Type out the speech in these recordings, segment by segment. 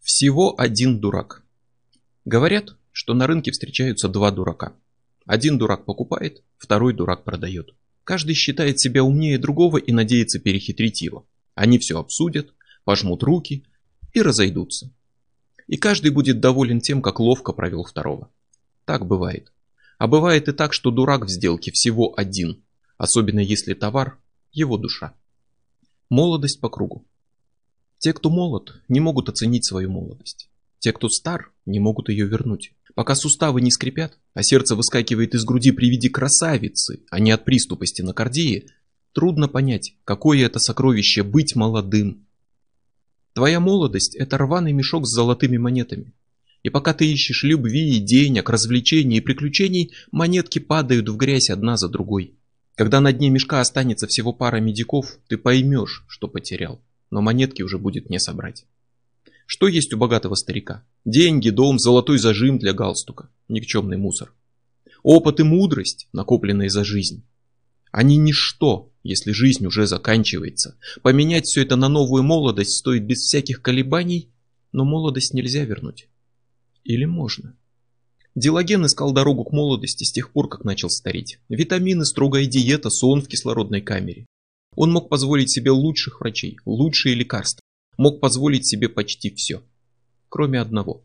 Всего один дурак. Говорят, что на рынке встречаются два дурака. Один дурак покупает, второй дурак продает. Каждый считает себя умнее другого и надеется перехитрить его. Они все обсудят, пожмут руки и разойдутся. И каждый будет доволен тем, как ловко провел второго. Так бывает. А бывает и так, что дурак в сделке всего один, особенно если товар – его душа. Молодость по кругу. Те, кто молод, не могут оценить свою молодость. Те, кто стар, не могут ее вернуть. Пока суставы не скрипят, а сердце выскакивает из груди при виде красавицы, а не от приступа стенокардии, трудно понять, какое это сокровище быть молодым. Твоя молодость – это рваный мешок с золотыми монетами. И пока ты ищешь любви, денег, развлечений и приключений, монетки падают в грязь одна за другой. Когда на дне мешка останется всего пара медиков, ты поймешь, что потерял но монетки уже будет не собрать. Что есть у богатого старика? Деньги, дом, золотой зажим для галстука. Никчемный мусор. Опыт и мудрость, накопленные за жизнь. Они ничто, если жизнь уже заканчивается. Поменять все это на новую молодость стоит без всяких колебаний, но молодость нельзя вернуть. Или можно? Дилаген искал дорогу к молодости с тех пор, как начал стареть. Витамины, строгая диета, сон в кислородной камере. Он мог позволить себе лучших врачей, лучшие лекарства. Мог позволить себе почти все. Кроме одного.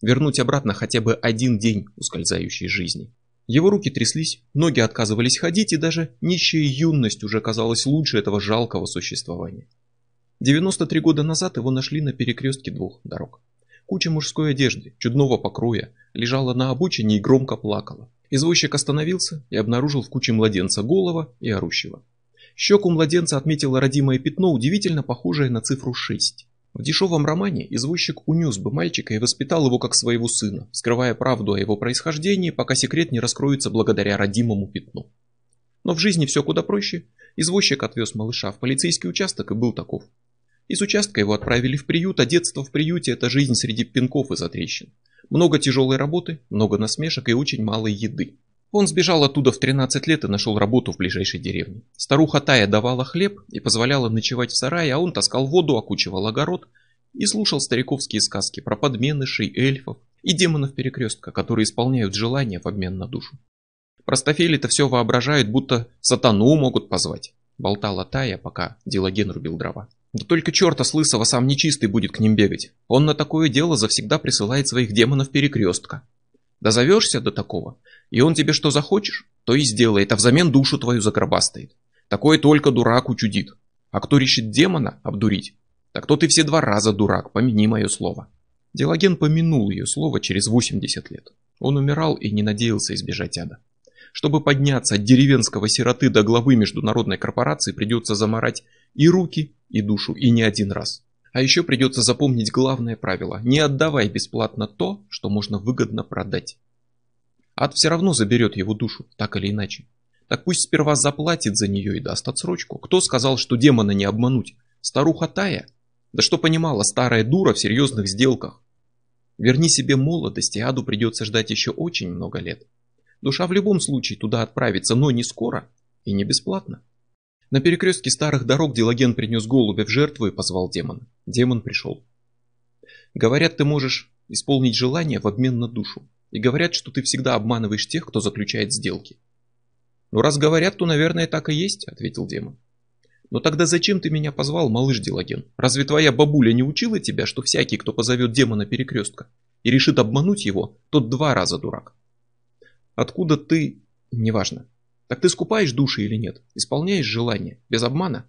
Вернуть обратно хотя бы один день ускользающей жизни. Его руки тряслись, ноги отказывались ходить, и даже нищая юность уже казалась лучше этого жалкого существования. 93 года назад его нашли на перекрестке двух дорог. Куча мужской одежды, чудного покроя, лежала на обочине и громко плакала. Извозчик остановился и обнаружил в куче младенца голова и орущего. Щеку младенца отметило родимое пятно, удивительно похожее на цифру 6. В дешевом романе извозчик унес бы мальчика и воспитал его как своего сына, скрывая правду о его происхождении, пока секрет не раскроется благодаря родимому пятну. Но в жизни все куда проще. Извозчик отвез малыша в полицейский участок и был таков. Из участка его отправили в приют, а детство в приюте – это жизнь среди пинков и затрещин. Много тяжелой работы, много насмешек и очень мало еды. Он сбежал оттуда в 13 лет и нашел работу в ближайшей деревне. Старуха Тая давала хлеб и позволяла ночевать в сарае, а он таскал воду, окучивал огород и слушал стариковские сказки про подменышей, эльфов и демонов перекрестка, которые исполняют желания в обмен на душу. Простофели-то все воображают, будто сатану могут позвать, болтала Тая, пока Дилаген рубил дрова. Да только черта с лысого сам нечистый будет к ним бегать. Он на такое дело завсегда присылает своих демонов перекрестка. Дозовешься до такого, и он тебе что захочешь, то и сделает, а взамен душу твою загробастает. Такое только дурак учудит. А кто решит демона обдурить, так то ты все два раза дурак, помяни мое слово. Дилаген помянул ее слово через 80 лет. Он умирал и не надеялся избежать ада. Чтобы подняться от деревенского сироты до главы международной корпорации, придется заморать и руки, и душу, и не один раз. А еще придется запомнить главное правило – не отдавай бесплатно то, что можно выгодно продать. Ад все равно заберет его душу, так или иначе. Так пусть сперва заплатит за нее и даст отсрочку. Кто сказал, что демона не обмануть? Старуха Тая? Да что понимала старая дура в серьезных сделках? Верни себе молодость, и аду придется ждать еще очень много лет. Душа в любом случае туда отправится, но не скоро и не бесплатно. На перекрестке старых дорог Дилаген принес голубя в жертву и позвал демона. Демон пришел. Говорят, ты можешь исполнить желание в обмен на душу. И говорят, что ты всегда обманываешь тех, кто заключает сделки. Ну раз говорят, то, наверное, так и есть, ответил демон. Но тогда зачем ты меня позвал, малыш Дилаген? Разве твоя бабуля не учила тебя, что всякий, кто позовет демона перекрестка и решит обмануть его, тот два раза дурак? Откуда ты... Неважно. Так ты скупаешь души или нет? Исполняешь желание? Без обмана?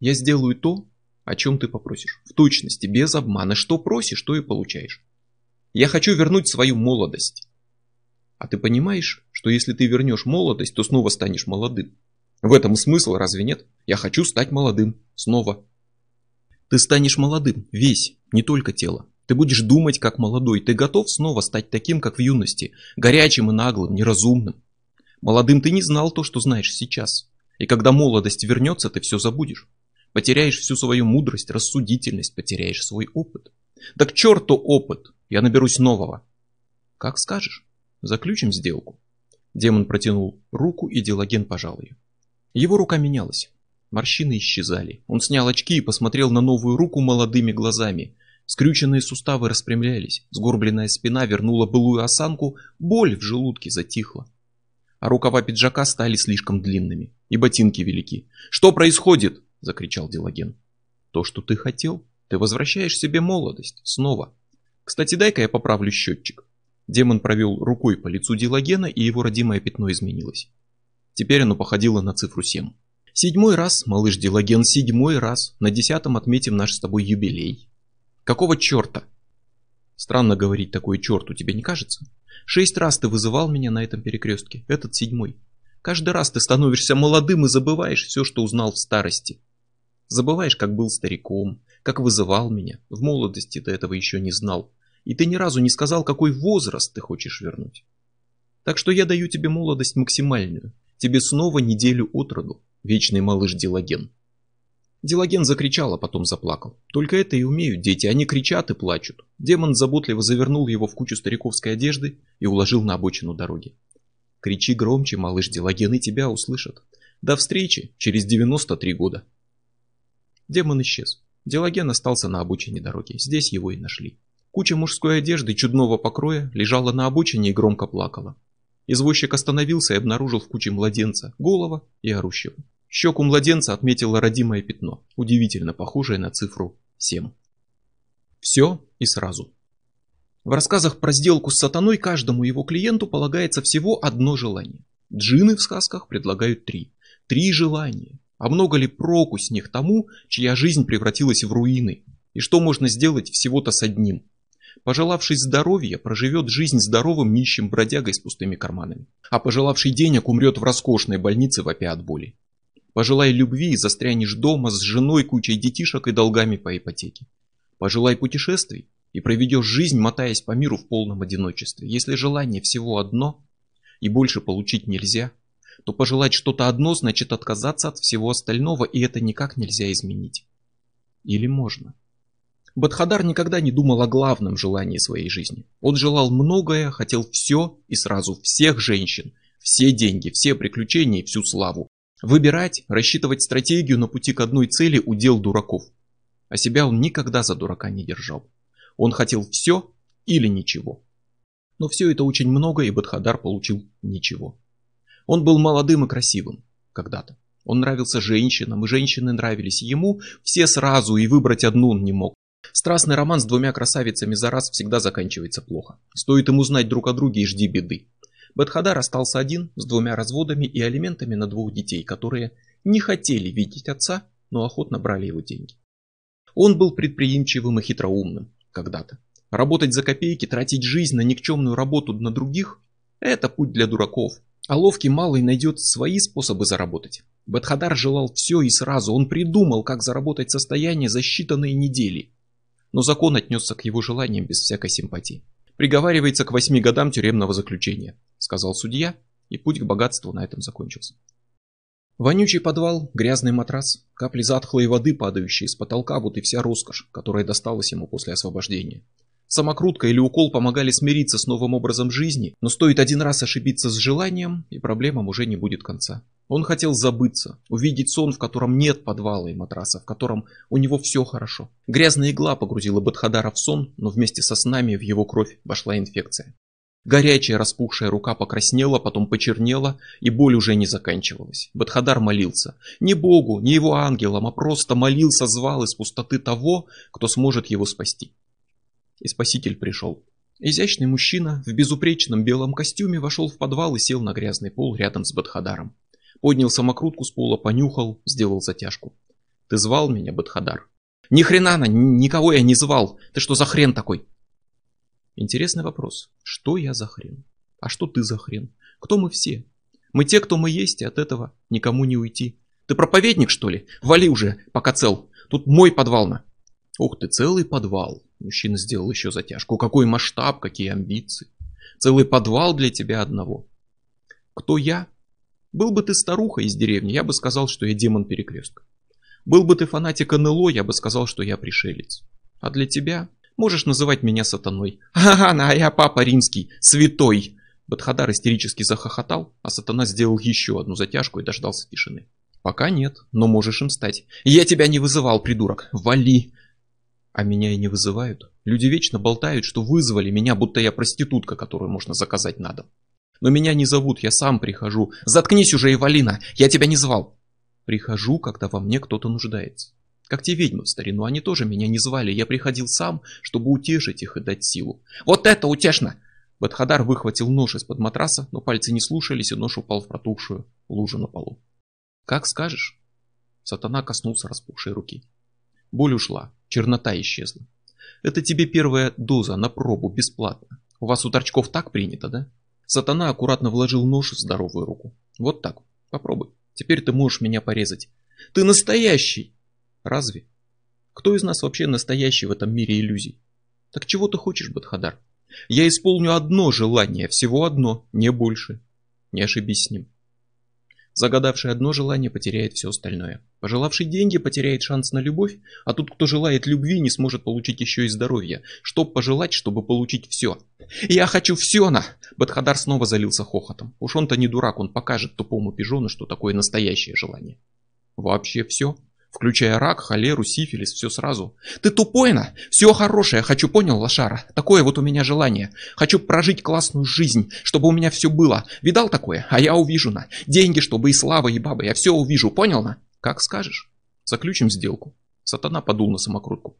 Я сделаю то, о чем ты попросишь. В точности, без обмана. Что просишь, то и получаешь. Я хочу вернуть свою молодость. А ты понимаешь, что если ты вернешь молодость, то снова станешь молодым? В этом смысл, разве нет? Я хочу стать молодым. Снова. Ты станешь молодым, весь, не только тело. Ты будешь думать как молодой. Ты готов снова стать таким, как в юности. Горячим и наглым, неразумным. Молодым ты не знал то, что знаешь сейчас. И когда молодость вернется, ты все забудешь. Потеряешь всю свою мудрость, рассудительность, потеряешь свой опыт. Да к черту опыт, я наберусь нового. Как скажешь, заключим сделку. Демон протянул руку, и Дилаген пожал ее. Его рука менялась. Морщины исчезали. Он снял очки и посмотрел на новую руку молодыми глазами. Скрюченные суставы распрямлялись, сгорбленная спина вернула былую осанку, боль в желудке затихла. А рукава пиджака стали слишком длинными, и ботинки велики. «Что происходит?» – закричал Дилаген. «То, что ты хотел. Ты возвращаешь себе молодость. Снова. Кстати, дай-ка я поправлю счетчик». Демон провел рукой по лицу Дилагена, и его родимое пятно изменилось. Теперь оно походило на цифру 7. Седьмой раз, малыш Дилаген, седьмой раз. На десятом отметим наш с тобой юбилей. Какого черта? Странно говорить такое черту, тебе не кажется? Шесть раз ты вызывал меня на этом перекрестке, этот седьмой. Каждый раз ты становишься молодым и забываешь все, что узнал в старости. Забываешь, как был стариком, как вызывал меня. В молодости ты этого еще не знал. И ты ни разу не сказал, какой возраст ты хочешь вернуть. Так что я даю тебе молодость максимальную. Тебе снова неделю от роду, вечный малыш Дилаген. Дилаген закричал, а потом заплакал. Только это и умеют дети, они кричат и плачут. Демон заботливо завернул его в кучу стариковской одежды и уложил на обочину дороги. Кричи громче, малыш Дилаген, и тебя услышат. До встречи через 93 года. Демон исчез. Дилаген остался на обочине дороги. Здесь его и нашли. Куча мужской одежды чудного покроя лежала на обочине и громко плакала. Извозчик остановился и обнаружил в куче младенца, голова и орущего. Щеку младенца отметило родимое пятно, удивительно похожее на цифру 7. Все и сразу. В рассказах про сделку с сатаной каждому его клиенту полагается всего одно желание. Джины в сказках предлагают три. Три желания. А много ли проку с них тому, чья жизнь превратилась в руины? И что можно сделать всего-то с одним? Пожелавший здоровья, проживет жизнь здоровым нищим бродягой с пустыми карманами. А пожелавший денег умрет в роскошной больнице вопя от боли. Пожелай любви и застрянешь дома с женой, кучей детишек и долгами по ипотеке. Пожелай путешествий и проведешь жизнь, мотаясь по миру в полном одиночестве. Если желание всего одно и больше получить нельзя, то пожелать что-то одно значит отказаться от всего остального, и это никак нельзя изменить. Или можно? Бадхадар никогда не думал о главном желании своей жизни. Он желал многое, хотел все и сразу всех женщин, все деньги, все приключения и всю славу. Выбирать, рассчитывать стратегию на пути к одной цели – удел дураков. А себя он никогда за дурака не держал. Он хотел все или ничего. Но все это очень много, и Бадхадар получил ничего. Он был молодым и красивым когда-то. Он нравился женщинам, и женщины нравились ему, все сразу, и выбрать одну он не мог. Страстный роман с двумя красавицами за раз всегда заканчивается плохо. Стоит им узнать друг о друге и жди беды. Бетхадар остался один с двумя разводами и алиментами на двух детей, которые не хотели видеть отца, но охотно брали его деньги. Он был предприимчивым и хитроумным когда-то. Работать за копейки, тратить жизнь на никчемную работу на других – это путь для дураков. А ловкий малый найдет свои способы заработать. Бетхадар желал все и сразу. Он придумал, как заработать состояние за считанные недели. Но закон отнесся к его желаниям без всякой симпатии. Приговаривается к восьми годам тюремного заключения сказал судья, и путь к богатству на этом закончился. Вонючий подвал, грязный матрас, капли затхлой воды, падающие с потолка, вот и вся роскошь, которая досталась ему после освобождения. Самокрутка или укол помогали смириться с новым образом жизни, но стоит один раз ошибиться с желанием, и проблемам уже не будет конца. Он хотел забыться, увидеть сон, в котором нет подвала и матраса, в котором у него все хорошо. Грязная игла погрузила Бадхадара в сон, но вместе со снами в его кровь вошла инфекция. Горячая распухшая рука покраснела, потом почернела, и боль уже не заканчивалась. Бадхадар молился. Не Богу, не его ангелам, а просто молился, звал из пустоты того, кто сможет его спасти. И спаситель пришел. Изящный мужчина в безупречном белом костюме вошел в подвал и сел на грязный пол рядом с Бадхадаром. Поднял самокрутку с пола, понюхал, сделал затяжку. «Ты звал меня, Бадхадар?» «Ни хрена, никого я не звал! Ты что за хрен такой?» Интересный вопрос. Что я за хрен? А что ты за хрен? Кто мы все? Мы те, кто мы есть, и от этого никому не уйти. Ты проповедник, что ли? Вали уже, пока цел. Тут мой подвал на. Ух ты, целый подвал. Мужчина сделал еще затяжку. Какой масштаб, какие амбиции. Целый подвал для тебя одного. Кто я? Был бы ты старуха из деревни, я бы сказал, что я демон перекрестка. Был бы ты фанатик НЛО, я бы сказал, что я пришелец. А для тебя Можешь называть меня сатаной. Ага, а я папа римский, святой. Бадхадар истерически захохотал, а сатана сделал еще одну затяжку и дождался тишины. Пока нет, но можешь им стать. Я тебя не вызывал, придурок. Вали. А меня и не вызывают. Люди вечно болтают, что вызвали меня, будто я проститутка, которую можно заказать на дом. Но меня не зовут, я сам прихожу. Заткнись уже, Эвалина, я тебя не звал. Прихожу, когда во мне кто-то нуждается. Как те ведьмы в старину, они тоже меня не звали. Я приходил сам, чтобы утешить их и дать силу. Вот это утешно! Бадхадар выхватил нож из-под матраса, но пальцы не слушались, и нож упал в протухшую лужу на полу. Как скажешь. Сатана коснулся распухшей руки. Боль ушла, чернота исчезла. Это тебе первая доза на пробу, бесплатно. У вас у торчков так принято, да? Сатана аккуратно вложил нож в здоровую руку. Вот так. Попробуй. Теперь ты можешь меня порезать. Ты настоящий! Разве? Кто из нас вообще настоящий в этом мире иллюзий? Так чего ты хочешь, Бадхадар? Я исполню одно желание, всего одно, не больше. Не ошибись с ним. Загадавший одно желание потеряет все остальное. Пожелавший деньги потеряет шанс на любовь, а тот, кто желает любви, не сможет получить еще и здоровье. Что пожелать, чтобы получить все? Я хочу все на! Бадхадар снова залился хохотом. Уж он-то не дурак, он покажет тупому пижону, что такое настоящее желание. Вообще все? Включая рак, холеру, сифилис, все сразу. Ты тупой на? Все хорошее хочу, понял, лошара? Такое вот у меня желание. Хочу прожить классную жизнь, чтобы у меня все было. Видал такое? А я увижу на. Деньги, чтобы и слава, и баба. Я все увижу, понял на? Как скажешь. Заключим сделку. Сатана подул на самокрутку.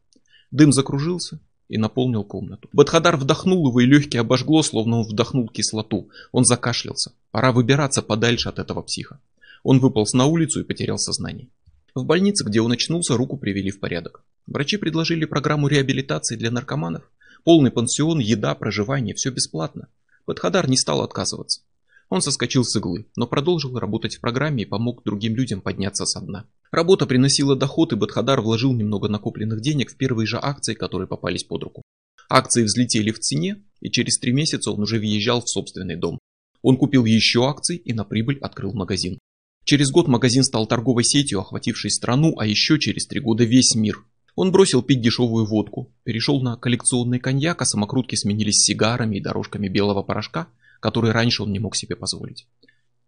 Дым закружился и наполнил комнату. Бадхадар вдохнул его и легкие обожгло, словно он вдохнул кислоту. Он закашлялся. Пора выбираться подальше от этого психа. Он выполз на улицу и потерял сознание. В больнице, где он очнулся, руку привели в порядок. Врачи предложили программу реабилитации для наркоманов. Полный пансион, еда, проживание, все бесплатно. Подхадар не стал отказываться. Он соскочил с иглы, но продолжил работать в программе и помог другим людям подняться со дна. Работа приносила доход, и Бадхадар вложил немного накопленных денег в первые же акции, которые попались под руку. Акции взлетели в цене, и через три месяца он уже въезжал в собственный дом. Он купил еще акций и на прибыль открыл магазин. Через год магазин стал торговой сетью, охватившей страну, а еще через три года весь мир. Он бросил пить дешевую водку, перешел на коллекционный коньяк, а самокрутки сменились сигарами и дорожками белого порошка, которые раньше он не мог себе позволить.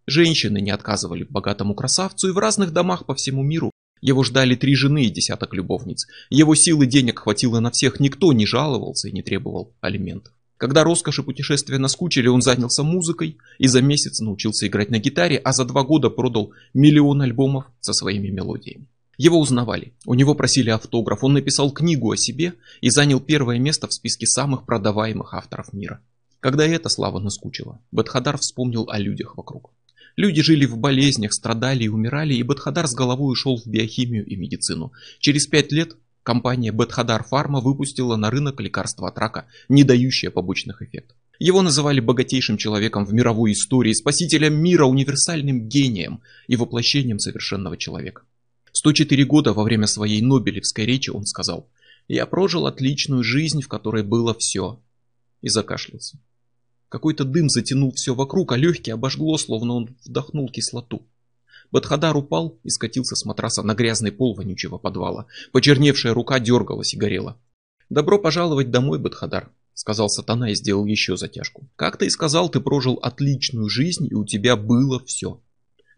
Женщины не отказывали богатому красавцу, и в разных домах по всему миру его ждали три жены и десяток любовниц. Его силы денег хватило на всех, никто не жаловался и не требовал алиментов. Когда роскошь и путешествия наскучили, он занялся музыкой и за месяц научился играть на гитаре, а за два года продал миллион альбомов со своими мелодиями. Его узнавали, у него просили автограф, он написал книгу о себе и занял первое место в списке самых продаваемых авторов мира. Когда эта слава наскучила, Бадхадар вспомнил о людях вокруг. Люди жили в болезнях, страдали и умирали, и Бадхадар с головой ушел в биохимию и медицину. Через пять лет Компания Бетхадар Фарма выпустила на рынок лекарство от рака, не дающее побочных эффектов. Его называли богатейшим человеком в мировой истории, спасителем мира, универсальным гением и воплощением совершенного человека. 104 года во время своей Нобелевской речи он сказал «Я прожил отличную жизнь, в которой было все». И закашлялся. Какой-то дым затянул все вокруг, а легкие обожгло, словно он вдохнул кислоту. Бадхадар упал и скатился с матраса на грязный пол вонючего подвала. Почерневшая рука дергалась и горела. «Добро пожаловать домой, Бадхадар», — сказал сатана и сделал еще затяжку. «Как ты и сказал, ты прожил отличную жизнь, и у тебя было все.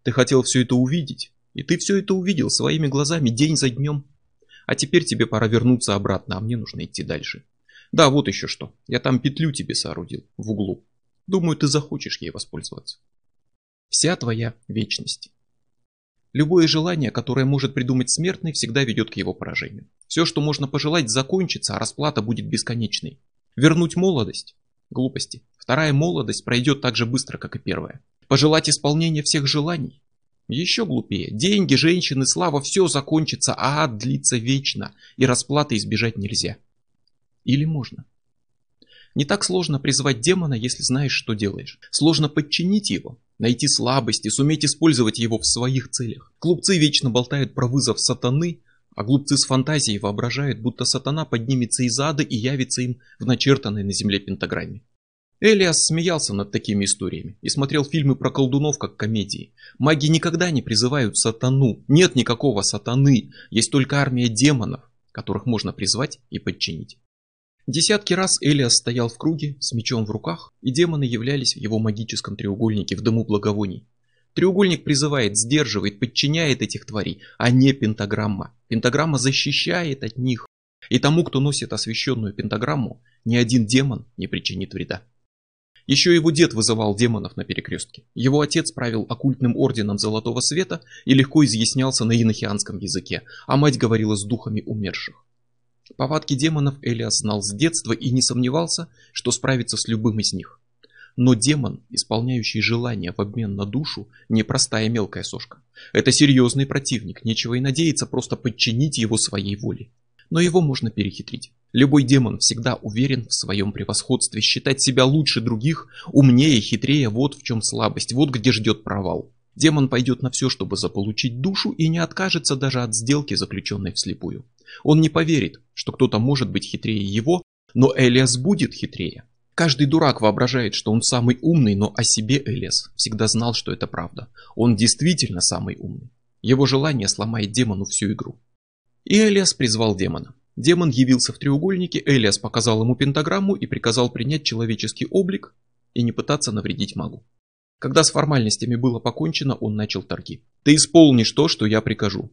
Ты хотел все это увидеть, и ты все это увидел своими глазами день за днем. А теперь тебе пора вернуться обратно, а мне нужно идти дальше. Да, вот еще что. Я там петлю тебе соорудил, в углу. Думаю, ты захочешь ей воспользоваться. Вся твоя вечность. Любое желание, которое может придумать смертный, всегда ведет к его поражению. Все, что можно пожелать, закончится, а расплата будет бесконечной. Вернуть молодость? Глупости. Вторая молодость пройдет так же быстро, как и первая. Пожелать исполнения всех желаний? Еще глупее. Деньги, женщины, слава, все закончится, а ад длится вечно, и расплаты избежать нельзя. Или можно? Не так сложно призвать демона, если знаешь, что делаешь. Сложно подчинить его, найти слабости, суметь использовать его в своих целях. Глупцы вечно болтают про вызов сатаны, а глупцы с фантазией воображают, будто сатана поднимется из ада и явится им в начертанной на земле пентаграмме. Элиас смеялся над такими историями и смотрел фильмы про колдунов как комедии. Маги никогда не призывают сатану, нет никакого сатаны, есть только армия демонов, которых можно призвать и подчинить. Десятки раз Элиас стоял в круге с мечом в руках, и демоны являлись в его магическом треугольнике в дыму благовоний. Треугольник призывает, сдерживает, подчиняет этих тварей, а не пентаграмма. Пентаграмма защищает от них. И тому, кто носит освященную пентаграмму, ни один демон не причинит вреда. Еще его дед вызывал демонов на перекрестке. Его отец правил оккультным орденом Золотого Света и легко изъяснялся на инохианском языке, а мать говорила с духами умерших. Повадки демонов Элиас знал с детства и не сомневался, что справится с любым из них. Но демон, исполняющий желание в обмен на душу, не простая мелкая сошка. Это серьезный противник, нечего и надеяться просто подчинить его своей воле. Но его можно перехитрить. Любой демон всегда уверен в своем превосходстве, считать себя лучше других, умнее, хитрее, вот в чем слабость, вот где ждет провал. Демон пойдет на все, чтобы заполучить душу и не откажется даже от сделки, заключенной вслепую. Он не поверит, что кто-то может быть хитрее его, но Элиас будет хитрее. Каждый дурак воображает, что он самый умный, но о себе Элиас всегда знал, что это правда. Он действительно самый умный. Его желание сломает демону всю игру. И Элиас призвал демона. Демон явился в треугольнике, Элиас показал ему пентаграмму и приказал принять человеческий облик и не пытаться навредить магу. Когда с формальностями было покончено, он начал торги. «Ты исполнишь то, что я прикажу».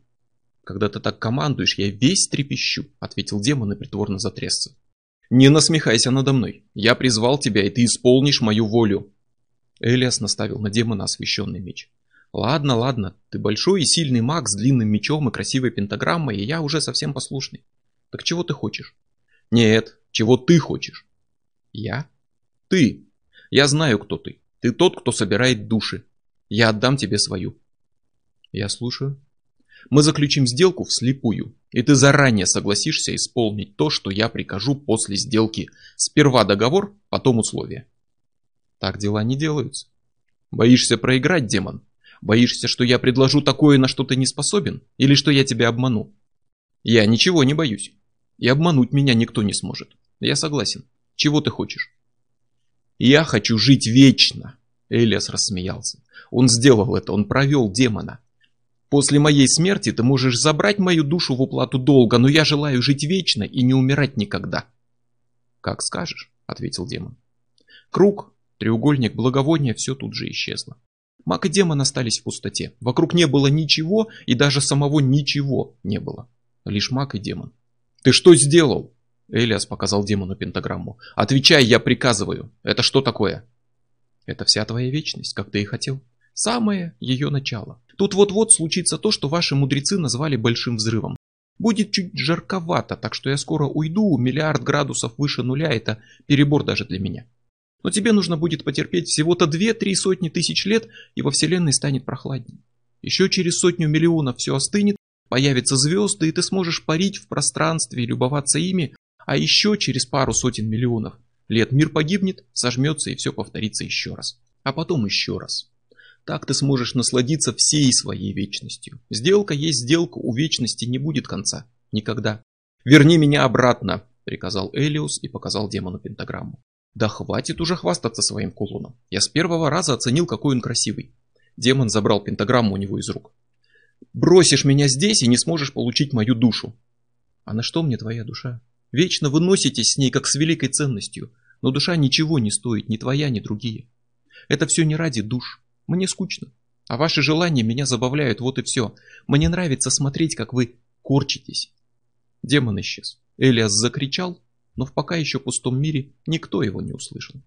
«Когда ты так командуешь, я весь трепещу», — ответил демон и притворно затрясся. «Не насмехайся надо мной. Я призвал тебя, и ты исполнишь мою волю». Элиас наставил на демона освещенный меч. «Ладно, ладно, ты большой и сильный маг с длинным мечом и красивой пентаграммой, и я уже совсем послушный. Так чего ты хочешь?» «Нет, чего ты хочешь?» «Я?» «Ты. Я знаю, кто ты. Ты тот, кто собирает души. Я отдам тебе свою». «Я слушаю». «Мы заключим сделку вслепую, и ты заранее согласишься исполнить то, что я прикажу после сделки. Сперва договор, потом условия». «Так дела не делаются». «Боишься проиграть, демон?» Боишься, что я предложу такое, на что ты не способен? Или что я тебя обману? Я ничего не боюсь. И обмануть меня никто не сможет. Я согласен. Чего ты хочешь? Я хочу жить вечно. Элиас рассмеялся. Он сделал это, он провел демона. После моей смерти ты можешь забрать мою душу в уплату долга, но я желаю жить вечно и не умирать никогда. Как скажешь, ответил демон. Круг, треугольник, благовония, все тут же исчезло. Маг и демон остались в пустоте. Вокруг не было ничего, и даже самого ничего не было. Лишь маг и демон. «Ты что сделал?» Элиас показал демону пентаграмму. «Отвечай, я приказываю. Это что такое?» «Это вся твоя вечность, как ты и хотел. Самое ее начало. Тут вот-вот случится то, что ваши мудрецы назвали большим взрывом. Будет чуть жарковато, так что я скоро уйду, миллиард градусов выше нуля, это перебор даже для меня. Но тебе нужно будет потерпеть всего-то две-три сотни тысяч лет, и во Вселенной станет прохладнее. Еще через сотню миллионов все остынет, появятся звезды, и ты сможешь парить в пространстве и любоваться ими, а еще через пару сотен миллионов лет мир погибнет, сожмется и все повторится еще раз. А потом еще раз. Так ты сможешь насладиться всей своей вечностью. Сделка есть сделка, у вечности не будет конца. Никогда. «Верни меня обратно», — приказал Элиус и показал демону пентаграмму. Да хватит уже хвастаться своим кулоном. Я с первого раза оценил, какой он красивый. Демон забрал пентаграмму у него из рук. Бросишь меня здесь и не сможешь получить мою душу. А на что мне твоя душа? Вечно вы носитесь с ней, как с великой ценностью. Но душа ничего не стоит, ни твоя, ни другие. Это все не ради душ. Мне скучно. А ваши желания меня забавляют, вот и все. Мне нравится смотреть, как вы корчитесь. Демон исчез. Элиас закричал, но в пока еще пустом мире никто его не услышал.